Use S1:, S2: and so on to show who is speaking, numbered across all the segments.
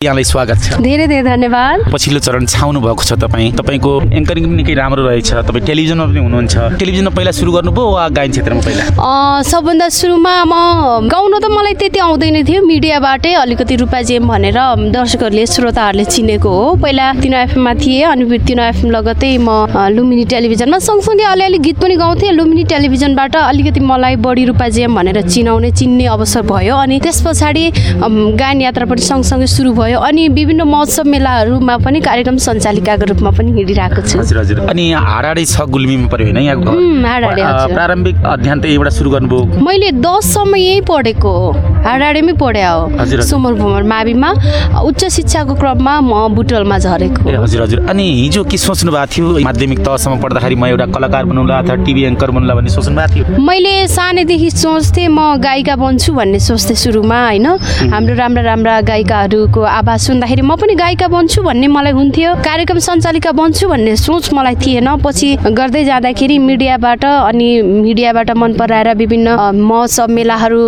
S1: यहाँलाई स्वागत छ।
S2: धेरै धेरै धन्यवाद।
S1: पछिल्लो चरण छाउनु भएको छ तपाईँ। तपाईँको एङ्करिङ पनि निकै राम्रो रहेछ। तपाईँ टेलिभिजनमा पनि हुनुहुन्छ। टेलिभिजनमा पहिला सुरु गर्नुभयो वा गायन क्षेत्रमा पहिला?
S2: सबभन्दा सुरुमा म गाउन त मलाई त्यति आउँदैन थियो। मिडियाबाटै अलिकति रूपाजेम भनेर दर्शकहरूले श्रोताहरूले चिनेको हो। पहिला तिनो एफएममा थिएँ अनि फेरि तिनो एफएम लगत्तै म लुम्बिनी टेलिभिजनमा सँगसँगै अलिअलि गीत पनि गाउँथेँ। लुम्बिनी टेलिभिजनबाट अलिकति मलाई बढी रूपाजेम भनेर चिनाउने चिन्ने अवसर भयो। अनि त्यस पछाडि गायन यात्रा पनि सँगसँगै सुरु भयो। अनि विभिन्न महोत्सव मेलाहरूमा पनि कार्यक्रम सञ्चालिकाको रूपमा पनि हिँडिरहेको छु।
S1: हजुर हजुर। अनि हाडाडै छ गुल्मीमा पऱ्यो होइन यहाँको। प्रारम्भिक अध्ययन त यहीँबाट सुरु गर्नुभयो।
S2: मैले दससम्म यहीँ पढेको हो। हाडाडेमै पढे हो। सोमर भुमर माविमा। उच्च शिक्षाको क्रममा म बुटवलमा झरेको।
S1: हजुर हजुर। अनि हिजो के सोच्नु भएको थियो? माध्यमिक तहसम्म पढ्दाखेरि म एउटा कलाकार बनौँला अथवा टिभी एङ्कर बनौँला भन्ने सोच्नु भएको थियो।
S2: मैले सानैदेखि सोच्थेँ म गायिका बन्छु भन्ने सोच्थेँ सुरुमा होइन। हाम्रो राम्रा राम्रा गायिकाहरूको आवाज सुन्दाखेरि म पनि गायिका बन्छु भन्ने मलाई हुन्थ्यो। कार्यक्रम सञ्चालिका बन्छु भन्ने सोच मलाई थिएन। पछि गर्दै जाँदाखेरि मिडियाबाट अनि मिडियाबाट मन पराएर विभिन्न महोत्सव मेलाहरू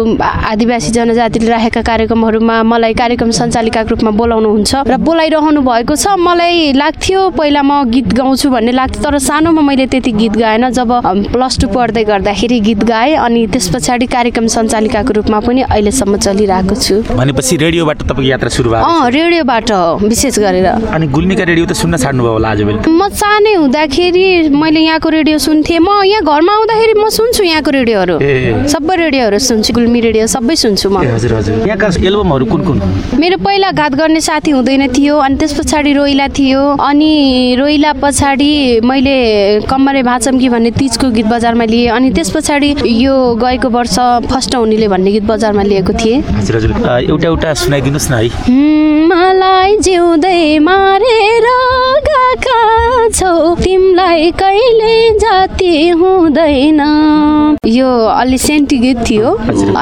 S2: आदिवासी जनजातिले राखेका कार्यक्रमहरूमा मलाई कार्यक्रम सञ्चालिकाको रूपमा बोलाउनुहुन्छ र बोलाइरहनु भएको छ मलाई लाग्थ्यो। पहिला म गीत गाउँछु भन्ने लाग्थ्यो तर सानोमा मैले त्यति गीत गाएन। जब प्लस टू पढ्दै गर्दाखेरि गीत गाएँ अनि त्यस पछाडि कार्यक्रम सञ्चालिकाको रूपमा पनि अहिलेसम्म चलिरहेको छु।
S1: भनेपछि रेडियोबाट तपाईँको यात्रा सुरु भयो
S2: रेडियोबाट विशेष गरेर।
S1: अनि गुल्मीका रेडियो त सुन्न छाड्नुभयो होला आजभोलि
S2: म सानै हुँदाखेरि मैले यहाँको रेडियो सुन्थेँ। म यहाँ घरमा आउँदाखेरि म सुन्छु यहाँको रेडियोहरू। सबै रेडियोहरू सुन्छु गुल्मी रेडियो सबै सुन्छु म।
S1: हजुर हजुर। यहाँका एल्बमहरू कुन कुन
S2: मेरो पहिला घात गर्ने साथी हुँदैन थियो अनि त्यस पछाडि रोइला थियो। अनि रोइला पछाडि मैले कम्मरे भाचम्की भन्ने तिजको गीत बजारमा लिएँ। अनि त्यस पछाडि यो गएको वर्ष फर्स्ट हुनेले भन्ने गीत बजारमा लिएको थिएँ।
S1: हजुर हजुर। अ, एउटा एउटा सुनाइदिनुहोस् न हुँ,
S2: मलाई जिउँदै मारेर गएका छौ। तिमीलाई कहिले जाति हुँदैन। यो अलि सेन्टी गीत थियो।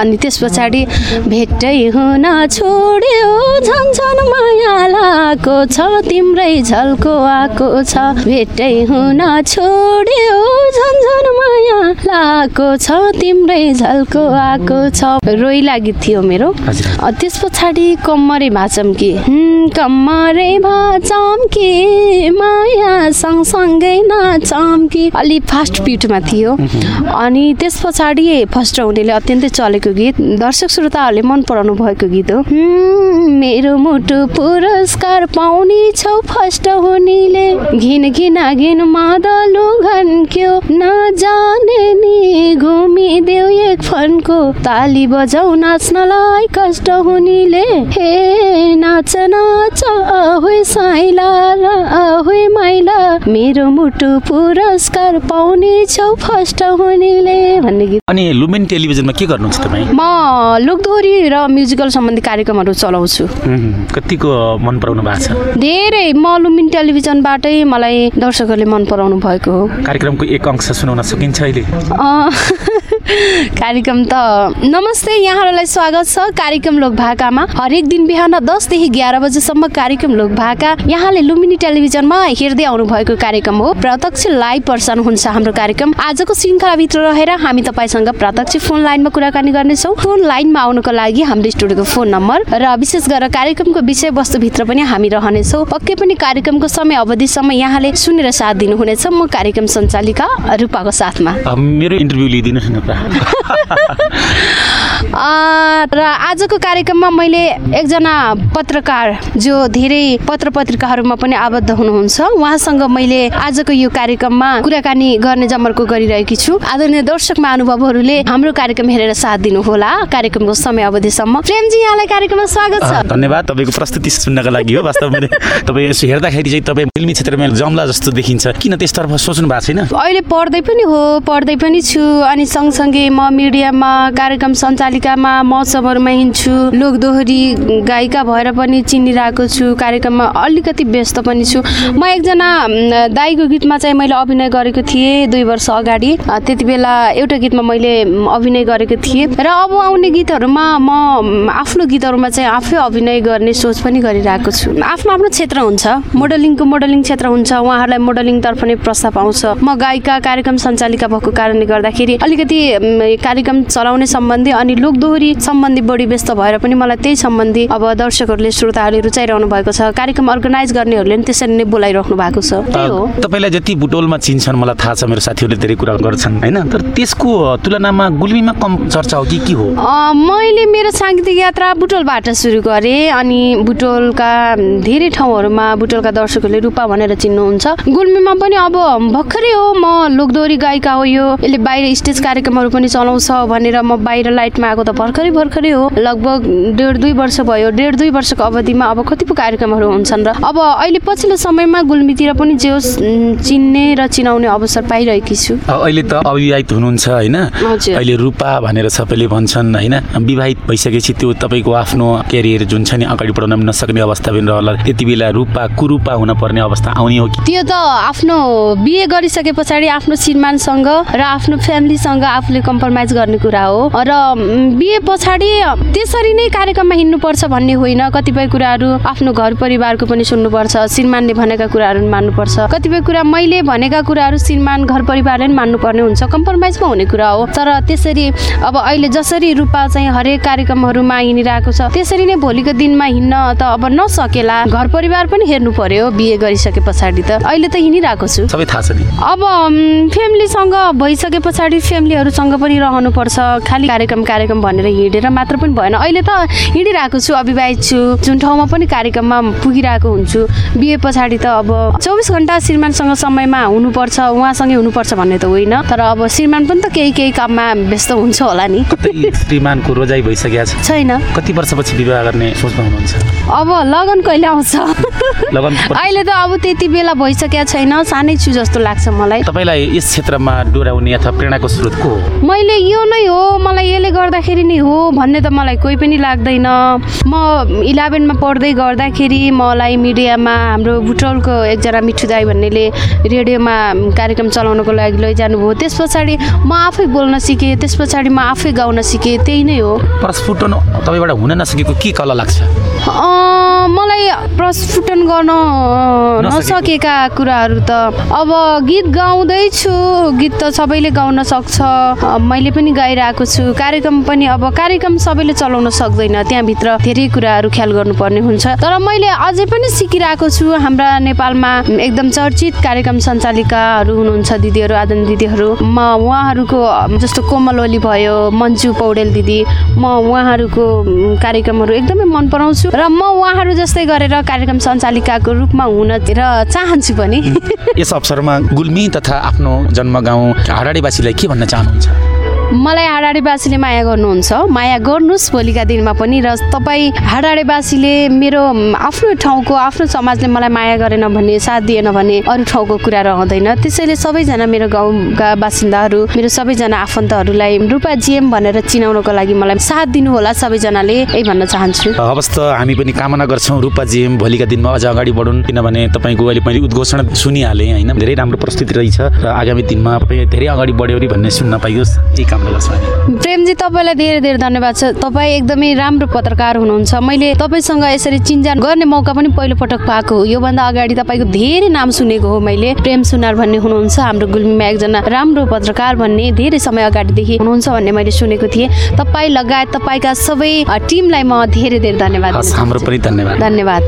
S2: अनि त्यस पछाडि भेटै हुन छोड्यो। झन्झन माया लाएको छ। तिम्रै झल्को आएको छ। भेटै हुन छोड्यो। झन्झन माया लाएको छ। तिम्रै झल्को आएको छ। रोइला गीत थियो मेरो। त्यस पछाडि कम्मरे भाचम्के हुँ, कम्मरे भाचम्के माया सँगसँगै नाचम्के अलि फास्ट पिटमा थियो। अनि त्यस पछाडि फर्स्ट हुनेले अत्यन्तै चलेको गीत दर्शक श्रोताहरूले मन पराउनु भएको गीत हो। हुँ, मेरो मुटु पुरस्कार पाउने छौ फर्स्ट हुनेले। घिन घिन घिन मादलु घन्क्यो नजाने नि घुमिदेऊ एक फन्को। ताली बजाउ नाच्नलाई कष्ट हुनेले। हे नाच नाच ahoy साइला र ahoy माइला। मेरो मुटु पुरस्कार पाउने छौ फर्स्ट हुनेले भन्ने गीत।
S1: अनि लुमेन टेलिभिजनमा के गर्नुहुन्छ तपाईँ?
S2: म लोकदोहोरी र म्युजिकल सम्बन्धी कार्यक्रमहरू चलाउँछु।
S1: कतिको मन पराउनु भएको छ?
S2: धेरै। म लुम्बिनी टेलिभिजनबाटै मलाई दर्शकहरूले मन पराउनु भएको हो।
S1: कार्यक्रमको एक अंश सुनाउन सकिन्छ अहिले?
S2: अँ, कार्यक्रम त नमस्ते यहाँहरूलाई स्वागत छ कार्यक्रम लोक भाकामा हरेक दिन बिहान दसदेखि एघार बजेसम्म कार्यक्रम लोक भाका यहाँले लुम्बिनी टेलिभिजनमा हेर्दै आउनु भएको कार्यक्रम हो। प्रत्यक्ष लाइभ पर्सन हुन्छ हाम्रो कार्यक्रम। आजको श्रृङ्खलाभित्र रहेर हामी तपाईँसँग प्रत्यक्ष फोन लाइनमा कुराकानी गर्नेछौँ। फोन लाइनमा आउनुको लागि हाम्रो स्टुडियोको फोन नम्बर र विशेष गरेर कार्यक्रमको विषयवस्तुभित्र पनि हामी रहनेछौँ। पक्कै पनि कार्यक्रमको समय अवधिसम्म यहाँले सुनेर साथ दिनुहुनेछ। म कार्यक्रम सञ्चालिका रूपाको साथमा।
S1: मेरो इन्टरभ्यू लिइदिनुहोस् न
S2: र आजको कार्यक्रममा मैले एकजना पत्रकार जो धेरै पत्र पत्रिकाहरूमा पनि आबद्ध हुनुहुन्छ उहाँसँग मैले आजको यो कार्यक्रममा कुराकानी गर्ने जमर्को गरिरहेकी छु। आदरणीय दर्शक महानुभावहरूले हाम्रो कार्यक्रम हेरेर साथ दिनुहोला। कार्यक्रमको समय अवधिसम्म। प्रेमजी यहाँलाई कार्यक्रममा स्वागत छ।
S1: धन्यवाद। तपाईँको प्रस्तुति सुन्नको लागि हो वास्तवमा तपाईँ यसो हेर्दाखेरि चाहिँ तपाईँ फिल्मी क्षेत्रमा जम्ला जस्तो देखिन्छ। किन त्यसतर्फ सोच्नु भएको छैन?
S2: अहिले पढ्दै पनि हो पढ्दै पनि छु। अनि सँगसँगै म मिडियामा कार्यक्रम सञ्चालिकामा महोत्सवहरूमा हिँड्छु। लोकदोहोरी गायिका भएर पनि चिनिरहेको छु। कार्यक्रममा अलिकति व्यस्त पनि छु। म एकजना दाईको गीतमा चाहिँ मैले अभिनय गरेको थिएँ दुई वर्ष अगाडि। त्यति बेला एउटा गीतमा मैले अभिनय गरेको थिएँ। र अब आउने गीतहरूमा म आफ्नो गीतहरूमा चाहिँ आफै अभिनय गर्ने सोच पनि गरिरहेको छु। आफ्नो आफ्नो क्षेत्र हुन्छ। मोडलिङको मोडलिङ क्षेत्र हुन्छ। उहाँहरूलाई मोडलिङतर्फ नै प्रस्ताव आउँछ। म गायिका कार्यक्रम सञ्चालिका भएको कारणले गर्दाखेरि अलिकति कार्यक्रम चलाउने सम्बन्धी अनि लोकदोहोरी सम्बन्धी बढी व्यस्त भएर पनि मलाई त्यही सम्बन्धी अब दर्शकहरूले श्रोताहरूले रुचाइरहनु भएको छ। कार्यक्रम अर्गनाइज गर्नेहरूले पनि त्यसरी नै बोलाइराख्नु भएको छ। त्यही हो।
S1: तपाईँलाई जति बुटोलमा चिन्छन् मलाई थाहा छ मेरो साथीहरूले धेरै कुरा गर्छन् होइन? तर त्यसको तुलनामा गुल्मीमा कम चर्चा हो कि के हो?
S2: मैले मेरो साङ्गीतिक यात्रा बुटोलबाट सुरु गरेँ अनि बुटोलका धेरै ठाउँहरूमा बुटोलका दर्शकहरूले रूपा भनेर चिन्नुहुन्छ। गुल्मीमा पनि अब भर्खरै हो म लोकदोरी गायिका हो यो। यसले बाहिर स्टेज कार्यक्रमहरू पनि चलाउँछ भनेर म बाहिर लाइटमा आएको त भर्खरै भर्खरै हो। लगभग डेढ दुई वर्ष भयो। डेढ दुई वर्षको अवधिमा अब कतिपय कार्यक्रमहरू हुन्छन् र अब अहिले पछिल्लो समयमा गुल्मीतिर पनि जे होस् चिन्ने र चिनाउने अवसर पाइरहेकी छु।
S1: अहिले त अविवाहित हुनुहुन्छ होइन। अहिले रूपा भनेर सबैले भन्छन् होइन? विवाहित भइसकेपछि त्यो तपाईँको आफ्नो क्यारियर जुन छ नि अगाडि बढाउन पनि नसक्ने अवस्था पनि रहला। त्यति बेला रूपा कुरूपा हुन पर्ने अवस्था आउने हो कि?
S2: त्यो त आफ्नो बिहे गरिसके पछाडि आफ्नो श्रीमानसँग र आफ्नो फ्यामिलीसँग आफूले कम्प्रोमाइज गर्ने कुरा हो। र बिहे पछाडि त्यसरी नै कार्यक्रममा हिँड्नुपर्छ भन्ने होइन। कतिपय कुराहरू आफ्नो घर परिवारको पनि सुन्नुपर्छ। श्रीमानले भनेका कुराहरू पनि मान्नुपर्छ। कतिपय कुरा मैले भनेका कुराहरू श्रीमान घर परिवारले पनि मान्नुपर्ने हुन्छ। कम्प्रोमाइजमा हुने कुरा हो। तर त्यसरी अब अहिले जसरी रूपा चाहिँ हरेक कार्यक्रमहरूमा हिँडिरहेको छ त्यसरी नै भोलिको दिनमा हिँड्न त अब नसकेला। घर परिवार पनि हेर्नु पर्यो बिहे गरिसके पछाडि त। अहिले त हिँडिरहेको छु।
S1: सबै थाहा छ
S2: अब फ्यामिलीसँग भइसके पछाडि फ्यामिलीहरूसँग पनि रहनुपर्छ। खालि कार्यक्रम कार्यक्रम भनेर हिँडेर मात्र पनि भएन। अहिले त हिँडिरहेको छु अविवाहित छु। जुन ठाउँमा पनि कार्यक्रममा पुगिरहेको हुन्छु। बिहे पछाडि त अब चौबिस घन्टा श्रीमानसँग समयमा हुनुपर्छ उहाँसँगै हुनुपर्छ भन्ने त होइन। तर अब श्रीमान पनि त केही केही काममा व्यस्त हुन्छ होला नि।
S1: श्रीमानको रोजाइ भइसकेको छ?
S2: छैन।
S1: कति वर्षपछि विवाह गर्ने हुनुहुन्छ?
S2: अब लगन कहिले आउँछ? अहिले त अब त्यति बेला भइसकेको छैन। सानै छु जस्तो लाग्छ मलाई।
S1: तपाईँलाई यस क्षेत्रमा डोराउने अथवा प्रेरणाको स्रोत को हो?
S2: मैले यो नै हो मलाई यसले गर्दाखेरि नै हो भन्ने त मलाई कोही पनि लाग्दैन। म इलेभेनमा पढ्दै गर्दाखेरि मलाई मिडियामा हाम्रो बुटोलको एकजना मिठु दाई भन्नेले रेडियोमा कार्यक्रम चलाउनको लागि लैजानुभयो। त्यस पछाडि म आफै बोल्न सिकेँ त्यस पछाडि म आफै गाउन सिकेँ त्यही नै हो।
S1: प्रस्फुटन तपाईँबाट हुन नसकेको के कला लाग्छ?
S2: मलाई प्रस्फुटन गर्न
S1: नसकेको।
S2: कुराहरू त अब गीत गाउँदैछु। गीत त सबैले गाउन सक्छ। मैले पनि गाइरहेको छु। कार्यक्रम पनि अब कार्यक्रम सबैले चलाउन सक्दैन। त्यहाँभित्र धेरै कुराहरू ख्याल गर्नुपर्ने हुन्छ। तर मैले अझै पनि सिकिरहेको छु। हाम्रा नेपालमा एकदम चर्चित कार्यक्रम सञ्चालिकाहरू हुनुहुन्छ दिदीहरू आदन दिदीहरू। म उहाँहरूको जस्तो कोमल ओली भयो मन्जु पौडेल दिदी म उहाँहरूको कार्यक्रमहरू एकदमै मन पराउँछु। र म उहाँहरू जस्तै गरेर कार्यक्रम सञ्चालिकाको रूपमा हुन र चाहन्छु पनि।
S1: यस अवसरमा गुल्मी तथा आफ्नो जन्मगाउँ हाडाडीवासीलाई के भन्न चाहनुहुन्छ?
S2: मलाई हाडाडेवासीले माया गर्नुहुन्छ। माया गर्नुहोस् भोलिका दिनमा पनि र तपाईँ हाडाडेवासीले मेरो आफ्नो ठाउँको आफ्नो समाजले मलाई माया गरेन भने साथ दिएन भने अरू ठाउँको कुरा रहँदैन। त्यसैले सबैजना मेरो गाउँका बासिन्दाहरू मेरो सबैजना आफन्तहरूलाई रूपा जिएम भनेर चिनाउनको लागि मलाई साथ दिनुहोला सबैजनाले यही भन्न चाहन्छु।
S1: हवस् त हामी पनि कामना गर्छौँ रूपाजीएम भोलिका दिनमा अझ अगाडि बढुन् किनभने तपाईँको अहिले मैले उद्घोषण सुनिहालेँ होइन? धेरै राम्रो प्रस्तुति रहेछ र आगामी दिनमा तपाईँ धेरै अगाडि बढ्यो भन्ने सुन्न पाइयोस्। यही
S2: प्रेमजी तपाईँलाई धेरै धेरै धन्यवाद छ। तपाईँ एकदमै राम्रो पत्रकार हुनुहुन्छ। मैले तपाईँसँग यसरी चिन्जान गर्ने मौका पनि पहिलोपटक पाएको। हो योभन्दा अगाडि तपाईँको धेरै नाम सुनेको हो मैले। प्रेम सुनार भन्ने हुनुहुन्छ। हाम्रो गुल्मीमा एकजना राम्रो पत्रकार भन्ने धेरै समय अगाडिदेखि हुनुहुन्छ भन्ने मैले सुनेको थिएँ। तपाईँ लगायत तपाईँका सबै टिमलाई म धेरै धेरै धन्यवाद
S1: हाम्रो। पनि धन्यवाद।
S2: धन्यवाद।